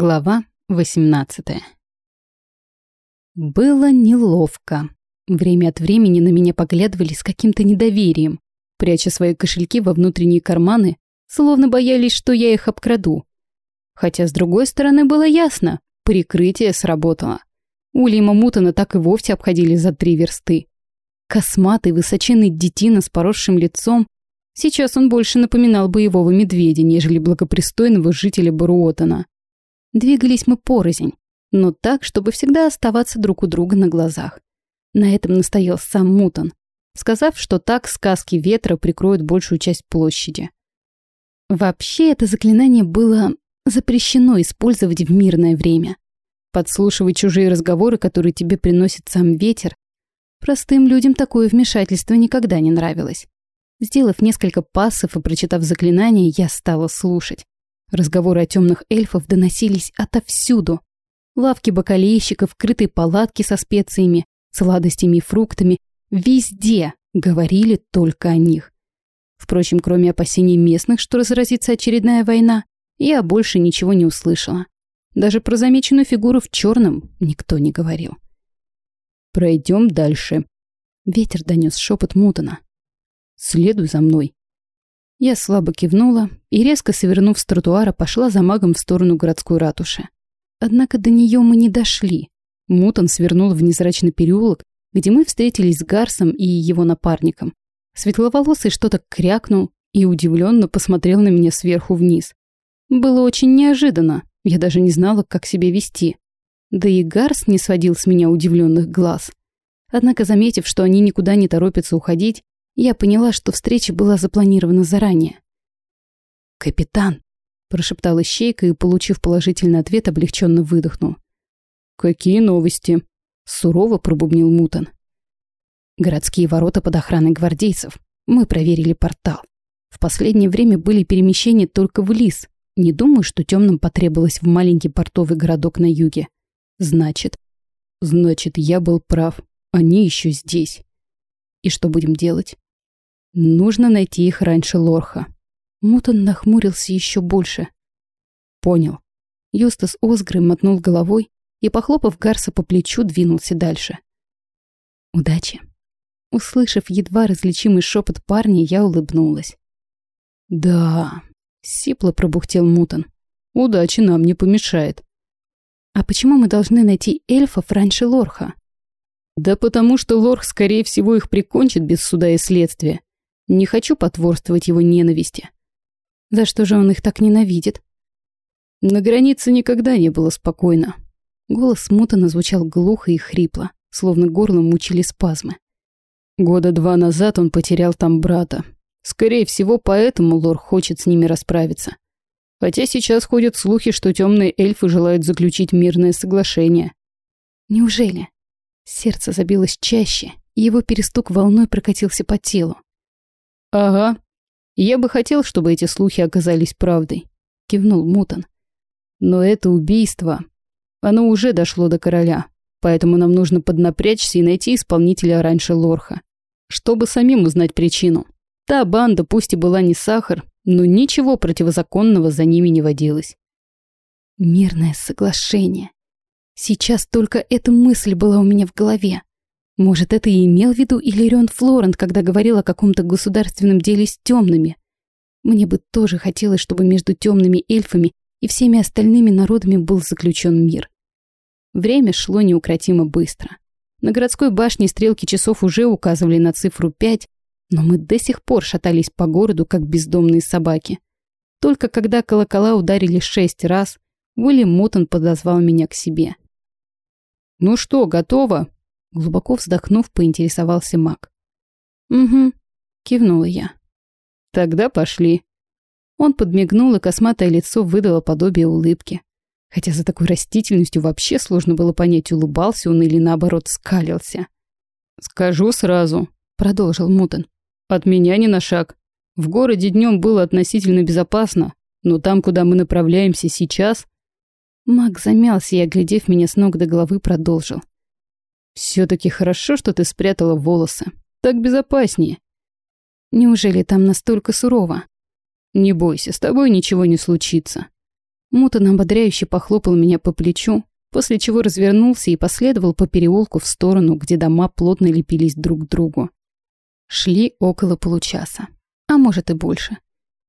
Глава 18 Было неловко. Время от времени на меня поглядывали с каким-то недоверием, пряча свои кошельки во внутренние карманы, словно боялись, что я их обкраду. Хотя, с другой стороны, было ясно, прикрытие сработало. Уильяма Мутона так и вовсе обходили за три версты. Косматый, высоченный детина с поросшим лицом. Сейчас он больше напоминал боевого медведя, нежели благопристойного жителя Баруотона. Двигались мы порознь, но так, чтобы всегда оставаться друг у друга на глазах. На этом настоял сам Мутон, сказав, что так сказки ветра прикроют большую часть площади. Вообще это заклинание было запрещено использовать в мирное время. Подслушивать чужие разговоры, которые тебе приносит сам ветер, простым людям такое вмешательство никогда не нравилось. Сделав несколько пассов и прочитав заклинание, я стала слушать. Разговоры о темных эльфах доносились отовсюду. Лавки бакалейщиков, крытые палатки со специями, сладостями и фруктами. Везде говорили только о них. Впрочем, кроме опасений местных, что разразится очередная война, я больше ничего не услышала. Даже про замеченную фигуру в черном никто не говорил. Пройдем дальше. Ветер донес шепот Мутона. Следуй за мной. Я слабо кивнула и, резко свернув с тротуара, пошла за магом в сторону городской ратуши. Однако до нее мы не дошли. Мутон свернул в незрачный переулок, где мы встретились с Гарсом и его напарником. Светловолосый что-то крякнул и удивленно посмотрел на меня сверху вниз. Было очень неожиданно, я даже не знала, как себя вести. Да и Гарс не сводил с меня удивленных глаз. Однако, заметив, что они никуда не торопятся уходить, я поняла, что встреча была запланирована заранее. «Капитан», – прошептал Ищейка и, получив положительный ответ, облегченно выдохнул. «Какие новости?» – сурово пробубнил Мутон. «Городские ворота под охраной гвардейцев. Мы проверили портал. В последнее время были перемещения только в лис. Не думаю, что темным потребовалось в маленький портовый городок на юге. Значит, значит, я был прав. Они еще здесь. И что будем делать? Нужно найти их раньше Лорха. Мутон нахмурился еще больше. Понял. Юстас Озгры мотнул головой и, похлопав Гарса по плечу, двинулся дальше. Удачи. Услышав едва различимый шепот парня, я улыбнулась. «Да», — сипло пробухтел Мутон. «Удачи нам не помешает». «А почему мы должны найти эльфов раньше Лорха?» «Да потому что Лорх, скорее всего, их прикончит без суда и следствия. Не хочу потворствовать его ненависти. За что же он их так ненавидит? На границе никогда не было спокойно. Голос Мутана звучал глухо и хрипло, словно горло мучили спазмы. Года два назад он потерял там брата. Скорее всего, поэтому Лор хочет с ними расправиться. Хотя сейчас ходят слухи, что темные эльфы желают заключить мирное соглашение. Неужели? Сердце забилось чаще, и его перестук волной прокатился по телу. «Ага. Я бы хотел, чтобы эти слухи оказались правдой», — кивнул Мутон. «Но это убийство. Оно уже дошло до короля, поэтому нам нужно поднапрячься и найти исполнителя раньше Лорха, чтобы самим узнать причину. Та банда пусть и была не сахар, но ничего противозаконного за ними не водилось». «Мирное соглашение», Сейчас только эта мысль была у меня в голове. Может, это и имел в виду Иллирион Флорент, когда говорил о каком-то государственном деле с темными. Мне бы тоже хотелось, чтобы между темными эльфами и всеми остальными народами был заключен мир. Время шло неукротимо быстро. На городской башне стрелки часов уже указывали на цифру пять, но мы до сих пор шатались по городу, как бездомные собаки. Только когда колокола ударили шесть раз, Уильям Мотон подозвал меня к себе. «Ну что, готово?» Глубоко вздохнув, поинтересовался маг. «Угу», — кивнула я. «Тогда пошли». Он подмигнул, и косматое лицо выдало подобие улыбки. Хотя за такой растительностью вообще сложно было понять, улыбался он или наоборот скалился. «Скажу сразу», — продолжил Мутон. «От меня ни на шаг. В городе днем было относительно безопасно, но там, куда мы направляемся сейчас...» Маг замялся и, оглядев меня с ног до головы, продолжил. Все-таки хорошо, что ты спрятала волосы. Так безопаснее. Неужели там настолько сурово? Не бойся, с тобой ничего не случится. Мутон ободряюще похлопал меня по плечу, после чего развернулся и последовал по переулку в сторону, где дома плотно лепились друг к другу. Шли около получаса, а может и больше.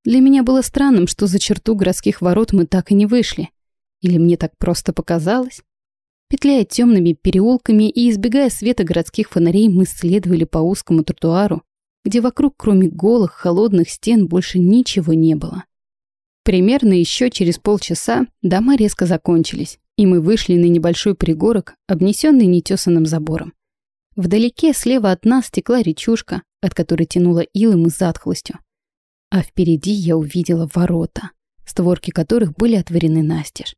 Для меня было странным, что за черту городских ворот мы так и не вышли. Или мне так просто показалось? Петляя темными переулками и избегая света городских фонарей, мы следовали по узкому тротуару, где вокруг, кроме голых, холодных стен, больше ничего не было. Примерно еще через полчаса дома резко закончились, и мы вышли на небольшой пригорок, обнесенный нетесанным забором. Вдалеке слева от нас текла речушка, от которой тянуло илом и затхлостью. А впереди я увидела ворота, створки которых были отворены настежь.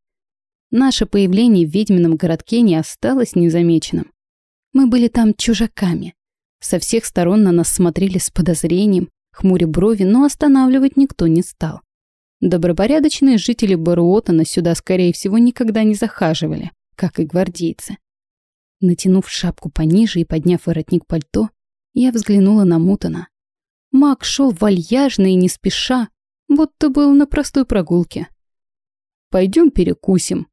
Наше появление в ведьмином городке не осталось незамеченным. Мы были там чужаками. Со всех сторон на нас смотрели с подозрением, хмуря брови, но останавливать никто не стал. Добропорядочные жители Баруотана сюда, скорее всего, никогда не захаживали, как и гвардейцы. Натянув шапку пониже и подняв воротник пальто, я взглянула на Мутана. Маг шел вальяжно и не спеша, будто был на простой прогулке. «Пойдем перекусим», –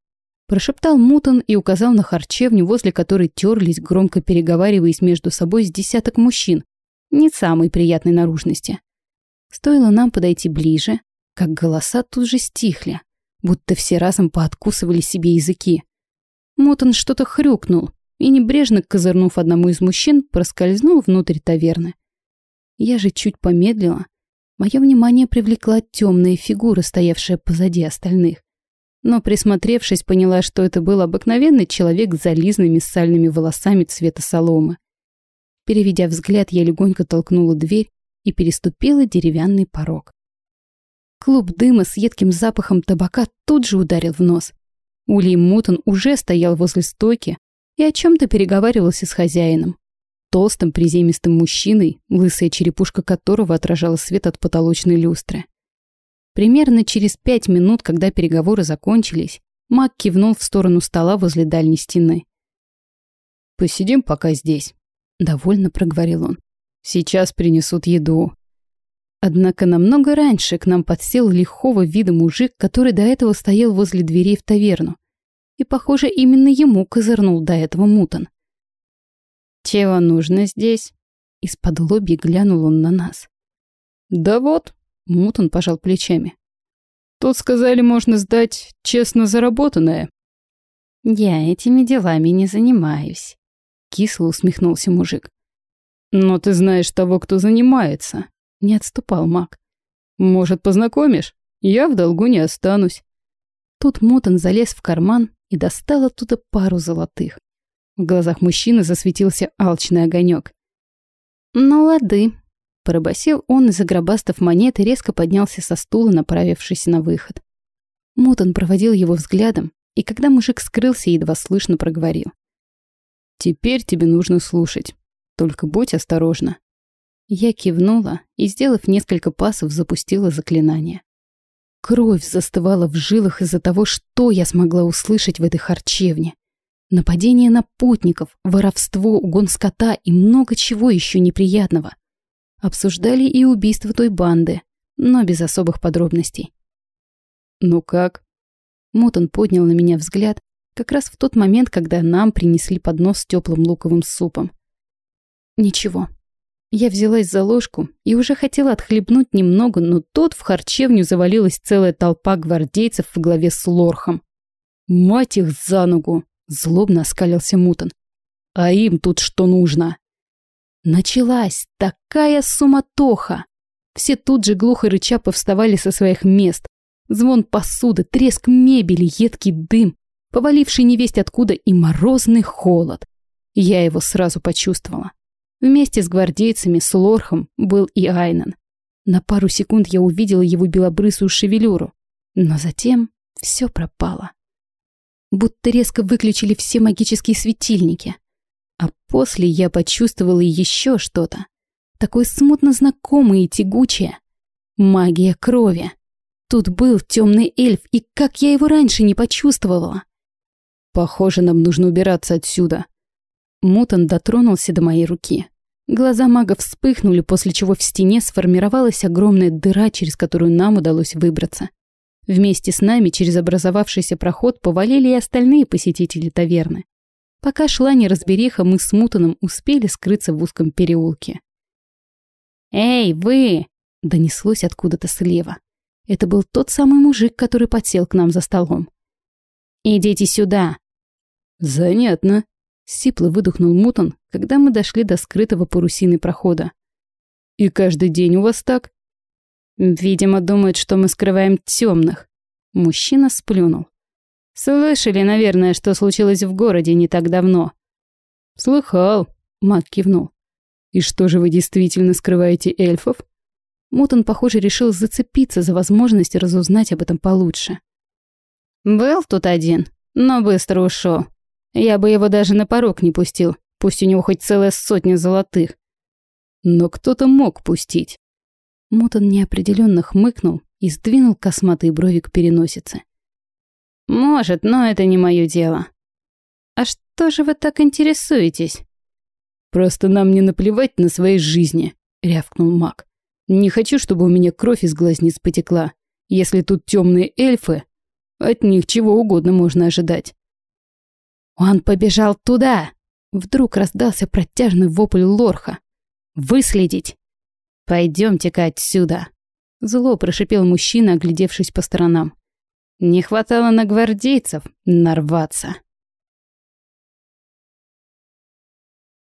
прошептал Мутан и указал на харчевню, возле которой терлись, громко переговариваясь между собой с десяток мужчин, не самой приятной наружности. Стоило нам подойти ближе, как голоса тут же стихли, будто все разом пооткусывали себе языки. Мотон что-то хрюкнул и, небрежно козырнув одному из мужчин, проскользнул внутрь таверны. Я же чуть помедлила. Мое внимание привлекла темная фигура, стоявшая позади остальных. Но, присмотревшись, поняла, что это был обыкновенный человек с зализными сальными волосами цвета соломы. Переведя взгляд, я легонько толкнула дверь и переступила деревянный порог. Клуб дыма с едким запахом табака тут же ударил в нос. Улей Мутон уже стоял возле стойки и о чем-то переговаривался с хозяином. Толстым приземистым мужчиной, лысая черепушка которого отражала свет от потолочной люстры. Примерно через пять минут, когда переговоры закончились, Мак кивнул в сторону стола возле дальней стены. «Посидим пока здесь», — довольно проговорил он. «Сейчас принесут еду». Однако намного раньше к нам подсел лихого вида мужик, который до этого стоял возле дверей в таверну. И, похоже, именно ему козырнул до этого мутон. «Чего нужно здесь?» Из-под лобья глянул он на нас. «Да вот», — мутон пожал плечами. «Тут сказали, можно сдать честно заработанное». «Я этими делами не занимаюсь», — кисло усмехнулся мужик. «Но ты знаешь того, кто занимается», не отступал маг. «Может, познакомишь? Я в долгу не останусь». Тут Мотан залез в карман и достал оттуда пару золотых. В глазах мужчины засветился алчный огонек. «Ну лады», — пробасил он и, загробастав монеты, резко поднялся со стула, направившись на выход. Мутон проводил его взглядом, и когда мужик скрылся, едва слышно проговорил. «Теперь тебе нужно слушать. Только будь осторожна. Я кивнула и, сделав несколько пасов, запустила заклинание. Кровь застывала в жилах из-за того, что я смогла услышать в этой харчевне. Нападение на путников, воровство, угон скота и много чего еще неприятного. Обсуждали и убийство той банды, но без особых подробностей. «Ну как?» Мотон поднял на меня взгляд, как раз в тот момент, когда нам принесли поднос с теплым луковым супом. «Ничего», я взялась за ложку и уже хотела отхлебнуть немного, но тут в харчевню завалилась целая толпа гвардейцев в главе с Лорхом. «Мать их за ногу!» – злобно оскалился Мутон. «А им тут что нужно?» Началась такая суматоха. Все тут же глухо рыча повставали со своих мест. Звон посуды, треск мебели, едкий дым, поваливший невесть откуда и морозный холод. Я его сразу почувствовала. Вместе с гвардейцами, с Лорхом, был и Айнан. На пару секунд я увидела его белобрысую шевелюру, но затем все пропало. Будто резко выключили все магические светильники. А после я почувствовала еще что-то. Такое смутно знакомое и тягучее. Магия крови. Тут был темный эльф, и как я его раньше не почувствовала. Похоже, нам нужно убираться отсюда. Мутан дотронулся до моей руки. Глаза мага вспыхнули, после чего в стене сформировалась огромная дыра, через которую нам удалось выбраться. Вместе с нами через образовавшийся проход повалили и остальные посетители таверны. Пока шла неразбериха, мы с Мутаном успели скрыться в узком переулке. «Эй, вы!» — донеслось откуда-то слева. Это был тот самый мужик, который подсел к нам за столом. «Идите сюда!» «Занятно!» — сипло выдохнул Мутан, когда мы дошли до скрытого парусины прохода. «И каждый день у вас так?» «Видимо, думают, что мы скрываем темных. Мужчина сплюнул. «Слышали, наверное, что случилось в городе не так давно?» «Слыхал», — Мак кивнул. «И что же вы действительно скрываете эльфов?» Мутон, похоже, решил зацепиться за возможность разузнать об этом получше. «Был тут один, но быстро ушел. Я бы его даже на порог не пустил, пусть у него хоть целая сотня золотых. Но кто-то мог пустить. Мутон неопределенно хмыкнул и сдвинул косматые брови к переносице. «Может, но это не мое дело». «А что же вы так интересуетесь?» «Просто нам не наплевать на свои жизни», — рявкнул маг. «Не хочу, чтобы у меня кровь из глазниц потекла. Если тут темные эльфы, от них чего угодно можно ожидать». «Он побежал туда!» Вдруг раздался протяжный вопль лорха. «Выследить!» «Пойдемте-ка отсюда!» Зло прошипел мужчина, оглядевшись по сторонам. Не хватало на гвардейцев нарваться.